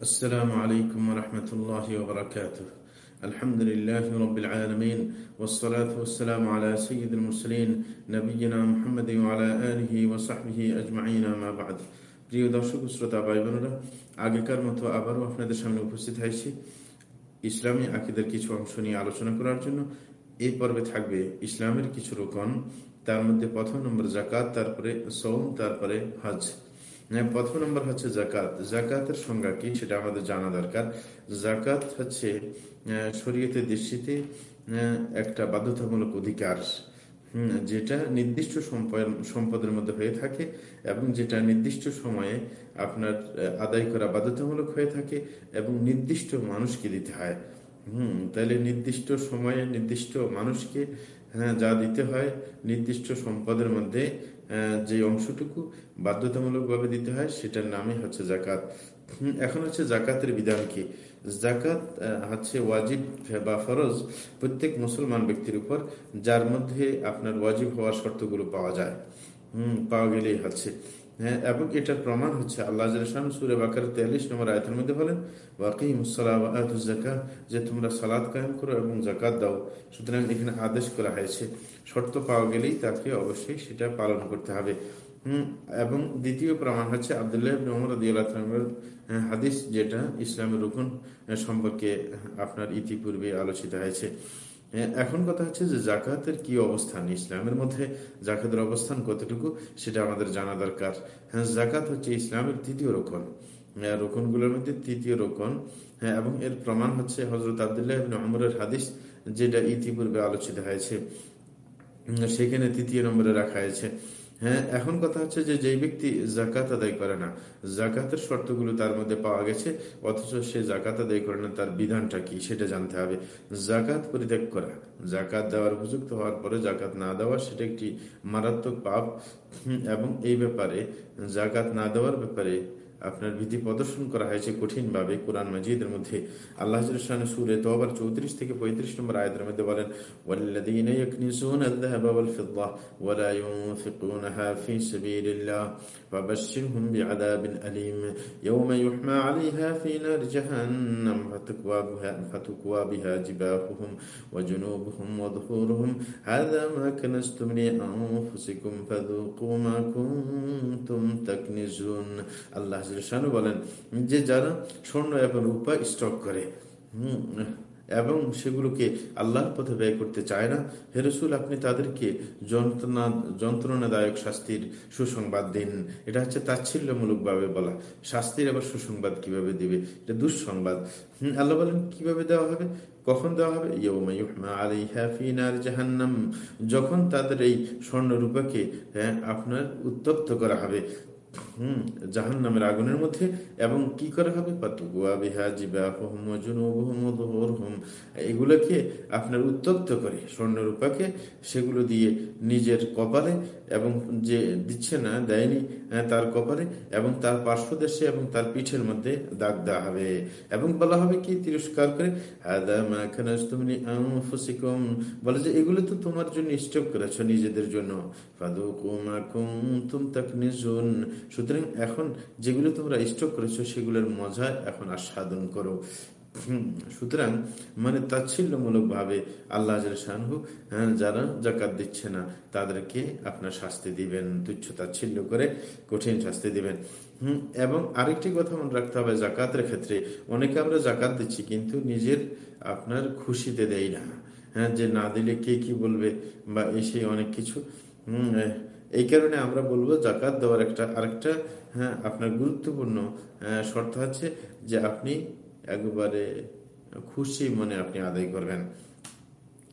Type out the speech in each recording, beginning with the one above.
السلام عليكم ورحمة الله وبركاته الحمد لله رب العالمين والصلاة والسلام على سيد المرسلين نبينا محمد وعلى آله وصحبه أجمعين ما بعد প্রিয় দর্শক শ্রোতা ভাই বোনেরা আগেকার মতো আবারও আপনাদের সামনে উপস্থিত হয়েছি ইসলামী আকিদের কিছু অংশ নিয়ে আলোচনা করার জন্য এই পর্বে থাকবে ইসলামের কিছু রোকন তার মধ্যে প্রথম নম্বর জাকাত তারপরে সৌম তারপরে হজ হ্যাঁ, প্রথম নম্বর হচ্ছে জাকাত জাকাতের সংজ্ঞা কি সেটা আমাদের জানা দরকার। জাকাত হচ্ছে শরীয়তের দৃষ্টিতে একটা বাধ্যতামূলক অধিকার যেটা নির্দিষ্ট সম্পদের মধ্যে হয়ে থাকে এবং যেটা নির্দিষ্ট সময়ে আপনার আদায় করা বাধ্যতামূলক হয়ে থাকে এবং নির্দিষ্ট মানুষকে দিতে হয়। হুম, তাহলে নির্দিষ্ট সময়ে নির্দিষ্ট মানুষকে হ্যাঁ যা দিতে হয়, নির্দিষ্ট সম্পদের মধ্যে যে অংশটুকু বাধ্যতামূলকভাবে দিতে হয়, সেটার নামে হচ্ছে জাকাত এখন হচ্ছে জাকাতের বিধান কি? জাকাত হচ্ছে ওয়াজিব বা ফরজ প্রত্যেক মুসলমান ব্যক্তির উপর, যার মধ্যে আপনার ওয়াজিব হওয়ার শর্তগুলো পাওয়া যায়। হম, পাওয়া গেলেই হচ্ছে। হ্যাঁ এবং এটার প্রমাণ হচ্ছে আল্লাহ সুরে বাকার তেয়াল্লিশ নম্বর আয়তের মধ্যে বলেন ওয়াকিমুসালাকা যে তোমরা সালাদ কায়েম করো এবং জাকাত দাও। সুতরাং এখানে আদেশ করা হয়েছে শর্ত পাওয়া গেলেই তাকে অবশ্যই সেটা পালন করতে হবে। এবং দ্বিতীয় প্রমাণ হচ্ছে আবদুল্লাহ হ্যাঁ, হাদিস যেটা ইসলামের রুকুন সম্পর্কে আপনার ইতিপূর্বে আলোচিত হয়েছে। এখন কথা হচ্ছে যে জাকাতের কি অবস্থান? ইসলামের মধ্যে জাকাতের অবস্থান কতটুকু সেটা আমাদের জানা দরকার। হ্যাঁ জাকাত হচ্ছে ইসলামের তৃতীয় রোকন। হ্যাঁ, রোকনগুলোর মধ্যে তৃতীয় রোকন। হ্যাঁ এবং এর প্রমাণ হচ্ছে হজরত আবদুল্লাহ আমরের হাদিস যেটা ইতিপূর্বে আলোচিত হয়েছে। সেখানে তৃতীয় নম্বরে রাখা হয়েছে। হ্যাঁ এখন কথা হচ্ছে যে যেই ব্যক্তি জাকাত আদায় করে না জাকাতের শর্তগুলো তার মধ্যে পাওয়া গেছে, অথচ সে জাকাত আদায় করে না, তার বিধানটা কি সেটা জানতে হবে। জাকাত পরিত্যাগ করা জাকাত দেওয়ার উপযুক্ত হওয়ার পরে জাকাত না দেওয়া সেটা একটি মারাত্মক পাপ। এবং এই ব্যাপারে জাকাত না দেওয়ার ব্যাপারে আপনার বিধি প্রদর্শন করা হয়েছে কঠিন ভাবে কোরআন মজিদের মধ্যে আল্লাহ সুরে তো আবার চৌত্রিশ থেকে পঁয়ত্রিশ নম্বর আয়তের মধ্যে বলেন والذين يكنزون الذهب والفضة ولا ينفقونها في سبيل الله فبشرهم بعذاب أليم يوم يحمى عليها في نار جهنم فتكوى بها, فتكوى بها جباههم وجنوبهم وظهورهم هذا ما كنزتم لأنفسكم فذوقوا ما كنتم تكنزون الله শানু বলেন যে যারা স্বর্ণ এবং রূপা স্টক করে এবং সেগুলোকে আল্লাহর পথে ব্যয় করতে চায় না হেরসুল আপনি তাদেরকে যন্ত্রণা যন্ত্রণাদায়ক শাস্তির সুসংবাদ দিন। এটা হচ্ছে তাচ্ছিল্যমূলকভাবে বলা। শাস্তির আবার সুসংবাদ কীভাবে দিবে? এটা দুঃসংবাদ। আল্লাহ বলেন কীভাবে দেওয়া হবে? কখন দেওয়া হবে? জাহান্নাম। যখন তাদের এই স্বর্ণরূপাকে হ্যাঁ, আপনার উত্তপ্ত করা হবে হম জাহান নামের আগুনের মধ্যে। এবং কি করা হবে? এগুলোকে আপনার উত্তপ্ত করে, স্বর্ণরূপাকে সেগুলো দিয়ে নিজের কপালে এবং যে দিচ্ছে না, দেয়নি তার কপালে এবং তার পার্শ্বদেশে এবং তার পিঠের মধ্যে দাগ দেওয়া হবে। এবং বলা হবে কি? তিরস্কার করে বলে যে, এগুলো তো তোমার জন্য স্টক করেছ নিজেদের জন্য। সুতরাং এখন যেগুলো তোমরা স্টক করেছ সেগুলোর মজা এখন আস্বাদন করো। সুতরাং মানে তাচ্ছিল্যমূলক ভাবে আল্লাহ হ্যাঁ, যারা জাকাত দিচ্ছে না তাদেরকে আপনার শাস্তি দিবেন তুচ্ছ তাচ্ছিল্য করে কঠিন শাস্তি দিবেন। হম এবং আরেকটি কথা মনে রাখতে হবে জাকাতের ক্ষেত্রে অনেকে আমরা জাকাত দিচ্ছি কিন্তু নিজের আপনার খুশিতে দেই না। হ্যাঁ যে না দিলে কে কি বলবে বা এসে অনেক কিছু হম এই কারণে আমরা বলব জাকাত দেওয়ার একটা, আরেকটা হ্যাঁ আপনার গুরুত্বপূর্ণ শর্ত আছে যে আপনি একবারে খুশি মনে আপনি আদায় করবেন।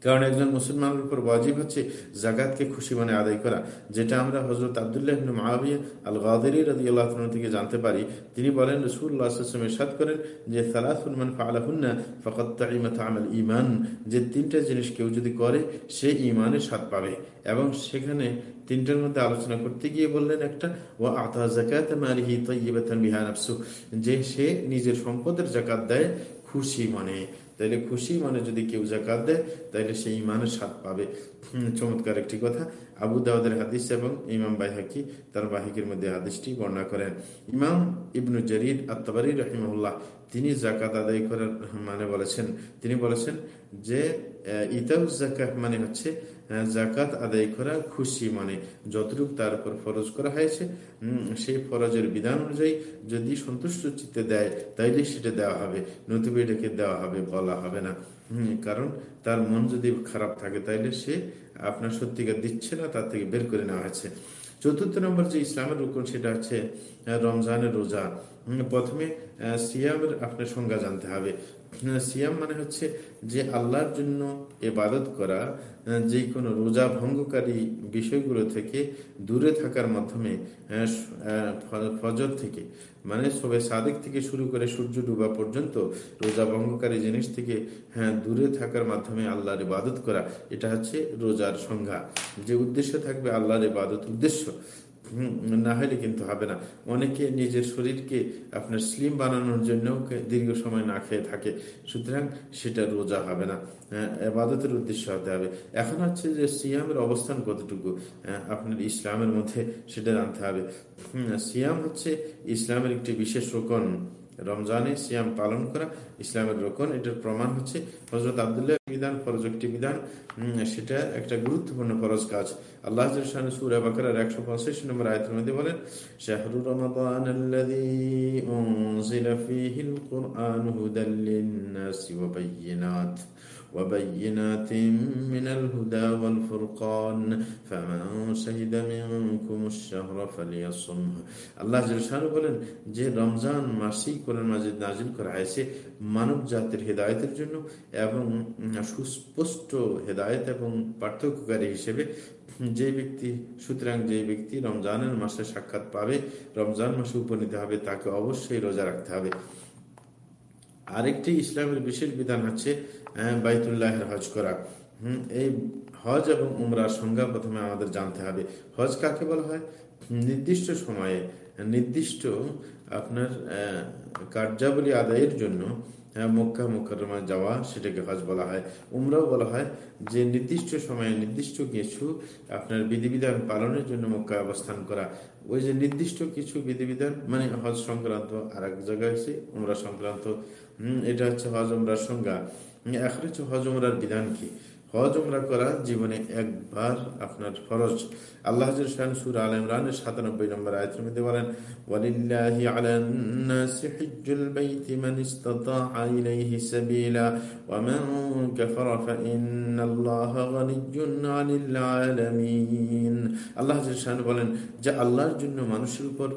কারণ একজন মুসলমানের উপর ওয়াজিব হচ্ছে জাকাতকে খুশি মানে আদায় করা, যেটা আমরা হজরত আবদুল্লাহ মাহাবিয়া আল গাদি রাজি আল্লাহ থেকে জানতে পারি। তিনি বলেন রসুল্লাহ সাদ করেন যে সালাহুলমান ফালাহুন্না ফকত আমল ইমান যে তিনটা জিনিস কেউ যদি করে, সে ইমানের স্বাদ পাবে। এবং সেখানে তিনটার মধ্যে আলোচনা করতে গিয়ে বললেন একটা ও আতা জাকাত মারিহি তৈবাতান বিহানাফসু যে সে নিজের সম্পদের জাকাত দেয় খুশি মনে। তাইলে খুশি মানে যদি কেউ জাকাত দেয়, তাইলে সেই ইমানের স্বাদ পাবে। চমৎকার একটি কথা। আবু দাউদের হাদিস এবং ইমাম বাইহাকি তার বাহিকের মধ্যে হাদিসটি বর্ণনা করেন। ইমাম ইবনু জরির আত্মাবারি রহিমুল্লাহ তিনি জাকাত আদায় করার মানে বলেছেন, তিনি বলেছেন যে ইতাউ জাকাত মানে হচ্ছে জাকাত আদায় করা খুশি মানে। যতটুকু তার উপর ফরজ করা হয়েছে সেই ফরজের বিধান অনুযায়ী যদি সন্তুষ্ট চিত্তে দেয়, তাইলে সেটা দেওয়া হবে। নতুবা এটাকে দেওয়া হবে, বলা হবে না। কারণ তার মন যদি খারাপ থাকে, তাইলে সে আপনার সত্যিকার দিচ্ছে না, তার থেকে বের করে নেওয়া হয়েছে। চতুর্থ নম্বর যে ইসলামের রুকন, সেটা হচ্ছে রমজানের রোজা। প্রথমে সিয়ামের আপনার সংজ্ঞা জানতে হবে। সিয়াম মানে হচ্ছে যে আল্লাহর জন্য এবাদত করা যে কোনো রোজা ভঙ্গকারী বিষয়গুলো থেকে দূরে থাকার মাধ্যমে ফজর থেকে মানে সবে সাদেক থেকে শুরু করে সূর্য ডুবা পর্যন্ত রোজা ভঙ্গকারী জিনিস থেকে হ্যাঁ দূরে থাকার মাধ্যমে আল্লাহর ইবাদত করা, এটা হচ্ছে রোজার সংজ্ঞা। যে উদ্দেশ্য থাকবে আল্লাহর ইবাদত উদ্দেশ্য। না হলে কিন্তু হবে না। অনেকে নিজের শরীরকে আপনার স্লিম বানানোর জন্য দীর্ঘ সময় না খেয়ে থাকে। সুতরাং সেটা রোজা হবে না। আবাদতের উদ্দেশ্য হতে হবে। এখন হচ্ছে যে সিয়ামের অবস্থান কতটুকু? আপনার ইসলামের মধ্যে সেটা জানতে হবে। সিয়াম হচ্ছে ইসলামের একটি বিশেষ রোকন। রমজানে সিয়াম পালন করা ইসলামের রোকন। এটার প্রমাণ হচ্ছে হজরত আবদুল্লাহ বিধান ফরজ একটি বিধান সেটা একটা গুরুত্বপূর্ণ ফরজ কাজ আল্লাহ সুরা বাকার একশো পঁচাশি নম্বর আয়তের মধ্যে বলেন শাহরু রমাদান وبينات من الهدى والفرقان فمن شهد منكم الشهر فليصمه আল্লাহ জলশান বলেন যে রমজান মাসিক কোরআন মাজিদ নাজিল করা হয়েছে মানব জাতির হেদায়তের জন্য এবং সুস্পষ্ট হেদায়ত এবং পার্থক্যকারী হিসেবে যে ব্যক্তি, সুতরাং যে ব্যক্তি রমজানের মাসে সাক্ষাৎ পাবে, রমজান মাসে উপনীত হবে, তাকে অবশ্যই রোজা রাখতে হবে। আরেকটি ইসলামের বিশেষ বিধান হচ্ছে বাইতুল্লাহের হজ করা। হম, এই হজ এবং উমরার সংজ্ঞা প্রথমে আমাদের জানতে হবে। হজ কাকে বলা হয়? নির্দিষ্ট সময়ে, নির্দিষ্ট আপনার কার্যাবলী আদায়ের জন্য মক্কা মোকারমা যাওয়া সেটাকে হজ বলা হয়। উমরাও বলা হয় যে নির্দিষ্ট সময়ে নির্দিষ্ট কিছু আপনার বিধিবিধান পালনের জন্য মক্কা অবস্থান করা। ওই যে নির্দিষ্ট কিছু বিধিবিধান মানে হজ সংক্রান্ত আর এক জায়গায় আছে, উমরা সংক্রান্ত। এটা হচ্ছে হজ উমরার সংজ্ঞা। এখন হচ্ছে হজ উমরার বিধান কি? হজ উমরা করা জীবনে একবার আপনার ফরজ। আল্লাহ সুর আল ইমরানের সাতানব্বই নম্বর আয়তের মধ্যে বলেন আল্লাহ বলেন, যে আল্লাহর জন্য মানুষের উপর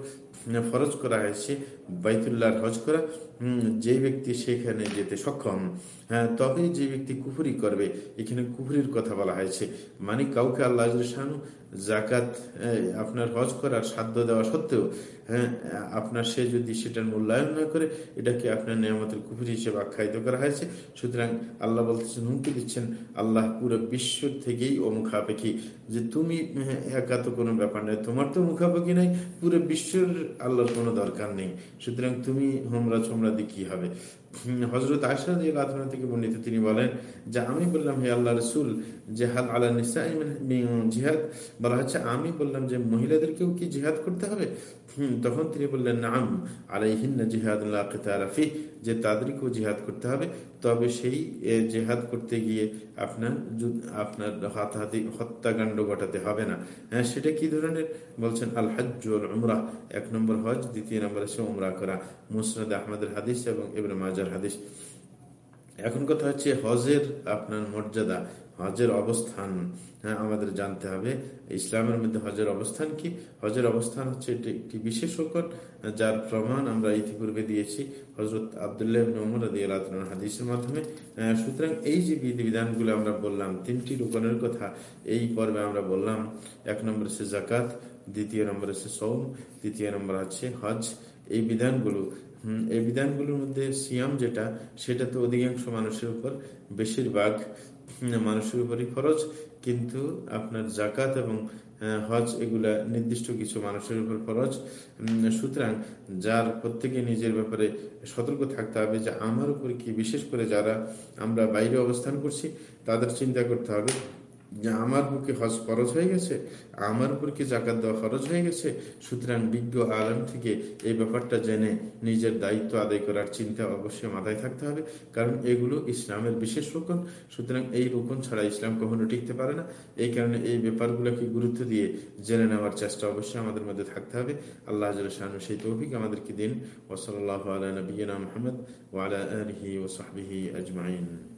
ফরজ করা হয়েছে, বাইতুল্লাহর হজ করা যে ব্যক্তি সেখানে যেতে সক্ষম হ্যাঁ তবে যে ব্যক্তি কুফুরি করবে। এখানে কুফুরির কথা বলা হয়েছে। মানে কাউকে আল্লাহ জাকাত আপনার হজ করার সাধ্য দেওয়া সত্ত্বেও হ্যাঁ আপনার সে যদি সেটার মূল্যায়ন না করে এটাকে আপনার নিয়ামতের কুফুরি হিসেবে আখ্যায়িত করা হয়েছে। সুতরাং আল্লাহ বলতেছেন হুমকি দিচ্ছেন আল্লাহ পুরো বিশ্ব থেকেই ও মুখাপেক্ষী যে তুমি হ্যাঁ, একা তো কোনো ব্যাপার নেই তোমার তো মুখাপেক্ষি নাই পুরো বিশ্বের আল্লাহর কোনো দরকার নেই। সুতরাং তুমি হোমরা ছোমরা দিয়ে কি হবে? হজরত আশরাদ থেকে বর্ণিত, তিনি বলেন যে আমি বললাম, হে আল্লাহ রসুল, জেহাদ আল্লাহ জিহাদ। বলা হচ্ছে, আমি বললাম যে মহিলাদেরকেও কি জিহাদ করতে হবে? তখন তিনি বললেন, নাম আলাইহিন জিহাদ যে তাদেরকেও জেহাদ করতে হবে, তবে সেই জেহাদ করতে গিয়ে আপনার আপনার হাতাহাতি হত্যাকাণ্ড ঘটাতে হবে না। হ্যাঁ সেটা কি ধরনের? বলছেন, আল হাজুল উমরাহ এক নম্বর হজ দ্বিতীয় নম্বর আছে উমরা করা। মুসরাদ আহমদের হাদিস এবং এবারে মাজার হাদিস। এখন কথা হচ্ছে হজের আপনার মর্যাদা। হজের অবস্থান হ্যাঁ আমাদের জানতে হবে। ইসলামের মধ্যে হজের অবস্থান কি? হজের অবস্থান হচ্ছে এটি একটি বিশেষ রকম যার প্রমাণ আমরা ইতিপূর্বে দিয়েছি হজরত আবদুল্লাহ হাদিসের মাধ্যমে। সুতরাং এই যে বিধিবিধানগুলো আমরা বললাম, তিনটি রোকনের কথা এই পর্বে আমরা বললাম। এক নম্বর হচ্ছে জাকাত দ্বিতীয় নম্বর হচ্ছে সৌম তৃতীয় নম্বর আছে হজ। এই বিধানগুলো এই বিধানগুলোর মধ্যে সিয়াম যেটা, সেটা তো অধিকাংশ মানুষের উপর বেশিরভাগ মানুষের উপরই খরচ, কিন্তু আপনার জাকাত এবং হজ এগুলা নির্দিষ্ট কিছু মানুষের উপর খরচ। সুতরাং যার প্রত্যেকে নিজের ব্যাপারে সতর্ক থাকতে হবে যে আমার উপর কি, বিশেষ করে যারা আমরা বাইরে অবস্থান করছি, তাদের চিন্তা করতে হবে যে আমার বুকে হজ খরচ হয়ে গেছে, আমার উপর কি জাকাত দেওয়া খরচ হয়ে গেছে? সুতরাং বিজ্ঞ আলম থেকে এই ব্যাপারটা জেনে নিজের দায়িত্ব আদায় করার চিন্তা অবশ্যই মাথায় থাকতে হবে, কারণ এগুলো ইসলামের বিশেষ রোকন। সুতরাং এই রোকন ছাড়া ইসলাম কখনো টিকতে পারে না। এই কারণে এই ব্যাপারগুলোকে গুরুত্ব দিয়ে জেনে নেওয়ার চেষ্টা অবশ্যই আমাদের মধ্যে থাকতে হবে। আল্লাহ শাহানু সেই তৌফিক আমাদেরকে দিন। ওসল আল্লাহ আলা নবীনা মোহাম্মদ ওয়ালা আলহি ওসাহবিহি আজমাইন।